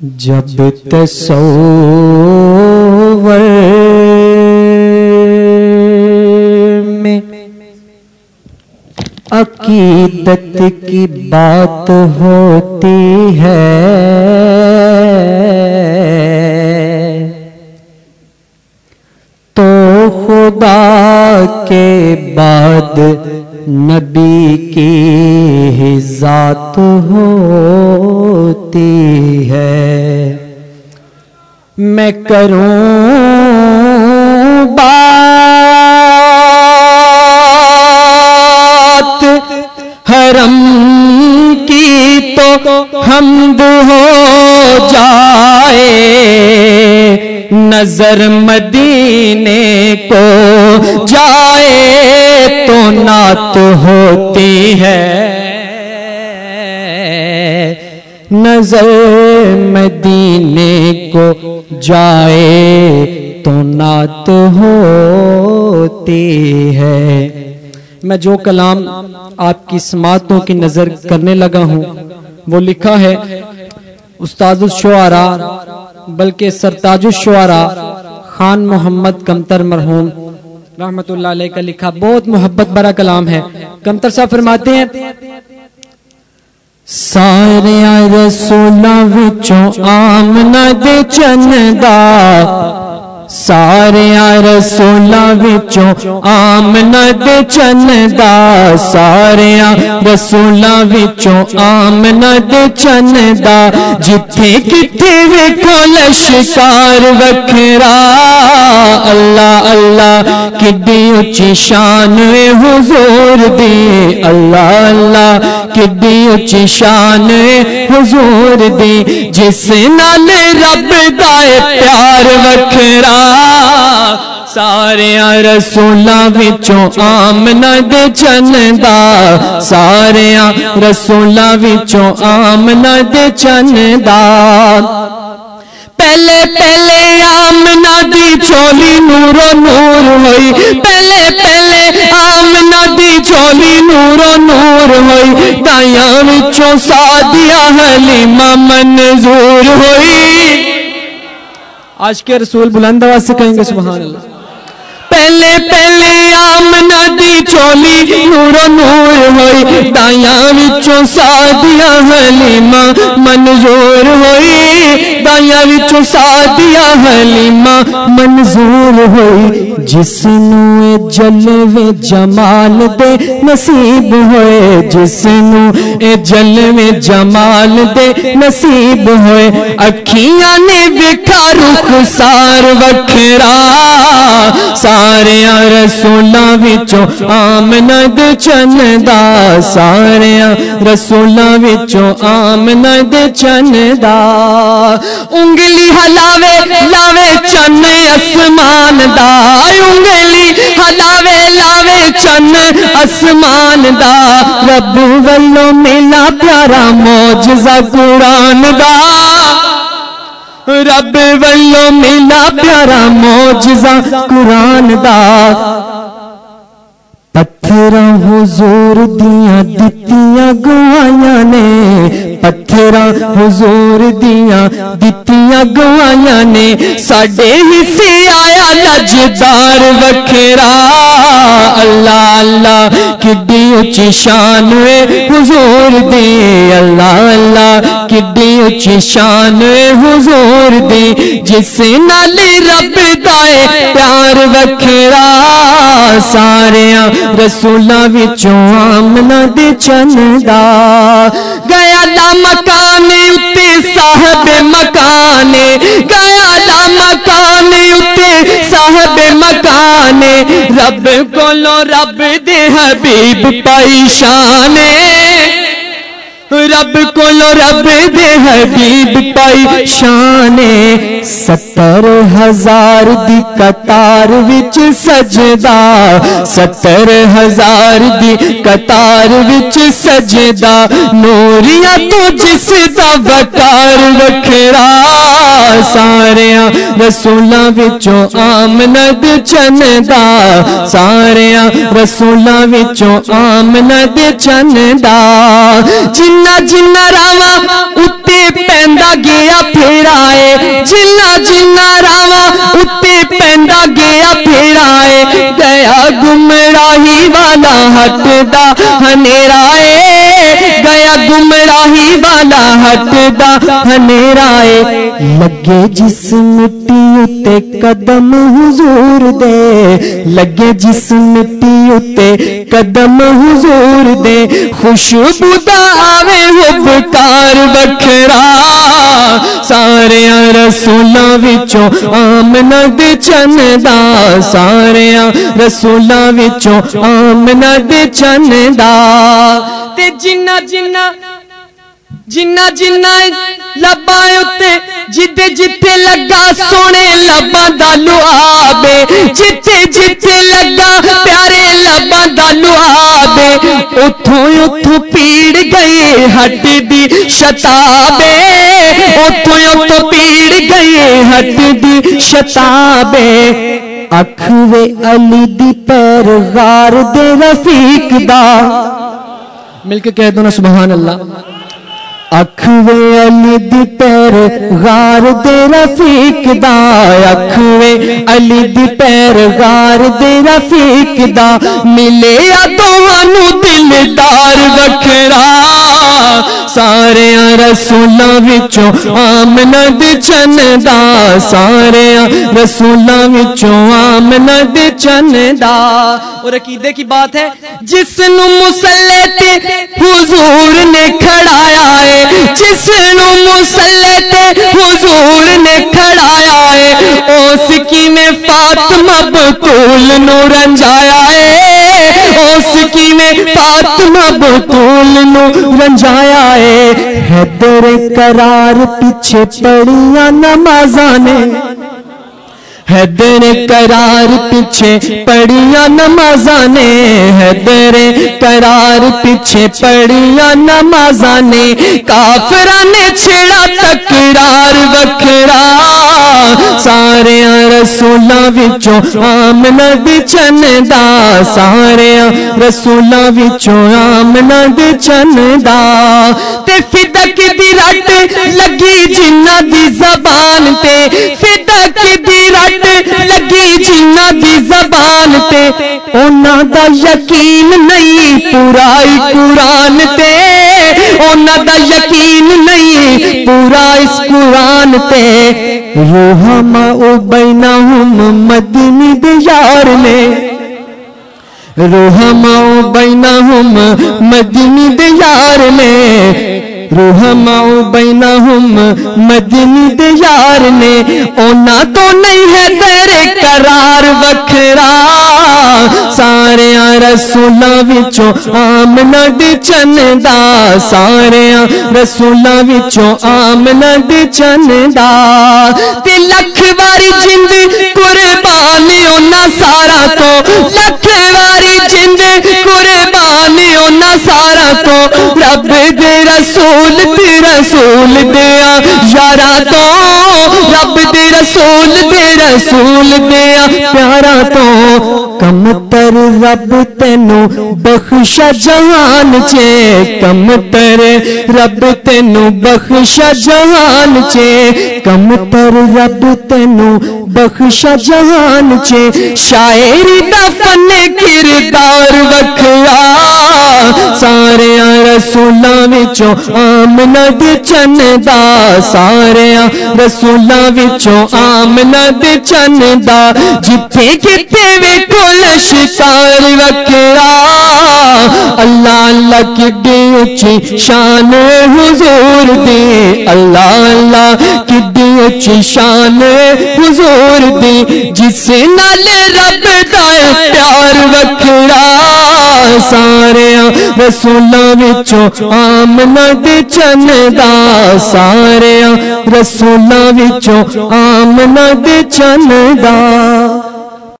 جب تصور میں عقیدت کی بات ہوتی ہے، تو خدا کے بعد نبی کی ذات ہو ہوتی ہے۔ میں کروں بات۔ حرم کی تو حمد ہو جائے۔ نظر مدینے کو جائے تو نعت ہوتی ہے۔ نظر مدینے کو جائے تو نعت ہوتی ہے۔ میں جو کلام آپ کی سماعتوں کی نظر کرنے لگا ہوں، وہ لکھا ہے، استاد الشعراء، بلکہ سرتاج الشعراء خان محمد کمتر مرحوم رحمت اللہ علیہ کا لکھا بہت محبت برا کلام ہے۔ کمتر صاحب فرماتے ہیں سارے رسولہ وچوں آمنہ دے چندہ سارے رسولہ وچوں آمنہ دے چندہ سارے رسولہ وچوں آمنہ دے چندہ جتھے کتھے ویکھو لشکار وکھرا۔ اللہ اللہ کڈی اچھی شان حضور دی۔ اللہ اللہ کڈی اچھی شان حضور دی۔ جس نال رب دائے پیار وکھرا، سارے رسولاں وچوں آمنہ دے چندہ سارے رسولاں وچوں آمنہ دے چندہ پہلے پہلے آمنہ دی چولی نور و نور ہوئی پہلے پہلے آمنہ دی چولی نور و نور ہوئی دائیاں وچوں سادیاں حلیمہ منظور ہوئی آج کے رسول بلند آواز سے کہیں گے سبحان اللہ پہلے پہلے آمنا دی چولی نور و نور ہوئی، دائیاں وچوں سادیاں حلیمہ، منظور ہوئی، دائیاں وچوں سادیاں حلیمہ، منظور ہوئی۔ جس نوے جلوے جمال دے نصیب ہوئے جس نوے جلوے جمال دے نصیب ہوئے اکھیاں نے بکھا رخ سار وکھرا سارے رسولاں وچوں آمند چندہ سارے رسولاں وچوں آمند چندہ انگلی ہلاوے لاوے چن اسمان دا انگلی ہلاوے لاوے چن اسمان دا رب ولو ملا پیارا موجزہ قرآن دا رب ولو ملا پیارا موجزہ قرآن دا پتھر حضور دیاں دتیاں گوائیاں نے پتھر حضور دیاں دتیاں گوائیاں نے ساڑے حصے آیا لجدار وکھرا اللہ اللہ کڈی اچھی شان ہے حضور دی اللہ اللہ کڈی اچھی شان حضور دی جس نال رب دائے پیار وکھرا سارے رسولاں وچوں آمنا دے چندہ گیا دا مکانے اتے صاحب مکانے۔ گیا دا مکانے اتے صاحب مکانے۔ رب کولو رب دے حبیب پائی شانے۔ رب کولو رب دے حبیب پائی شانے ستر ہزار دی قطار وچ سجدہ، ستر ہزار دی قطار وچ سجدہ۔ نوریا تو جس دا وکار وکھرا ساریا رسولاں وچوں آمند چندہ ساریا رسولاں وچوں آمند جنہ جنہ راواں اتے پہا گیا پھیرا ہے جنہ جنہ جاوا اتے پہا گیا پھیرا ہے گیا گمراہی والا گمڑا دا والا ہیں گیا گمراہی والا ہٹدا ہنیرا لگے جس مٹی اتے قدم حضور دے۔ لگے جس مٹی اتے قدم حضور دے۔ خوشبو دا آوے حبکار بکھرا۔ سارے رسولاں وچوں آمنہ دے چندا سارے رسولاں وچوں آمنہ دے چندا تے جنہ جنہ جنہ جنہ لبا اتے جتے جتے لگا سونے لبا دالو آبے جتے جتے لگا پیارے لبا دالو آبے اتھو اتھو پیڑ گئے ہٹ دی شتابے اتھو اتھو پیڑ گئے ہٹ دی شتابے اکھوے علی دی پیر غار دے رفیق دا مل کے کہہ دو نا سبحان اللہ۔ اکھوے علی دی پیر، غار دے رفیق دا۔ علی دی پیر، غار دے رفیق دا۔ ملے ادوانو دلدار وکھرا۔ سارے رسولاں وچوں آمنہ دی چندا سارے رسولاں وچوں آمنہ دی چندا اور عقیدے کی بات ہے جس نو مسلے تے حضور نے کھڑایا ہے جس نو مسلے تے حضور نے کھڑایا ہے اس کی میں فاطمہ بطول نو رنجایا ہے اس کی میں فاطمہ بطول نو رنجایا ہے حیدر قرار پیچھے پڑیاں نمازانے حیدر قرار پیچھے پڑیاں نمازانے حیدر قرار پیچھے پڑیاں نمازانے کافرانے چھڑا تکرار وکھرا۔ سارے رسولاں وچوں آمنہ دی چندا سارے رسولاں وچوں آمنہ دی چندا۔ تے فدک دی رٹ لگی جنہ دی زبان تے فدک دی رٹ دی زبان تے، اونا دا یقین نہیں پورائی قرآن تے۔ اونا دا یقین نہیں، پورا اس قرآن تے۔ روحما او بینہم مدنی دے یار نے۔ روحما او بینہم مدنی دے یار نے۔ روحماؤ بینہم، مدنی دے یار نے، اونا تو نہیں ہے تیرے قرار وکھرا۔ سارے رسولاں وچوں آمنہ دی چندا۔ سارے رسولاں وچوں آمنہ دی چندا۔ تے لکھ واری جند قربانی اونا سارا تو لکھ واری جند قربانی اونا سارا تو رب دے رسول دے رسول دیا۔ یارا تو رب دے رسول دے رسول دیا۔ پیارا تو کم تر رب تینو بخشا جہان چے۔ کم تر رب تینو بخشا جہان چے۔ کم تر رب تینو بخشا جہان چے۔ شاعری دا فن، کردار، وکھرا۔ سارے رسولاں وچوں آمنہ دی چندا سارے رسولاں وچوں آمنہ دی چندا جتھے کتے ویکھو لشکار وکھرا اللہ اللہ کڈی اچھی شان حضور دی اللہ اللہ کڈی اچھی شان حضور دی جس نال رب دا پیار وکھرا سارے رسولاں وچوں آمنہ دی چندا سارے رسولاں وچوں آمنہ دی چندا